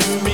to me.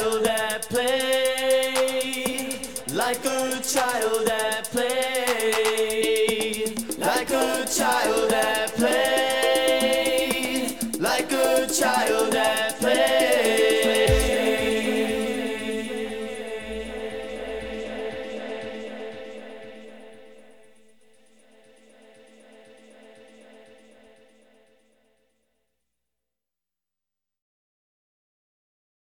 child at play, like a child at play, like a child at play.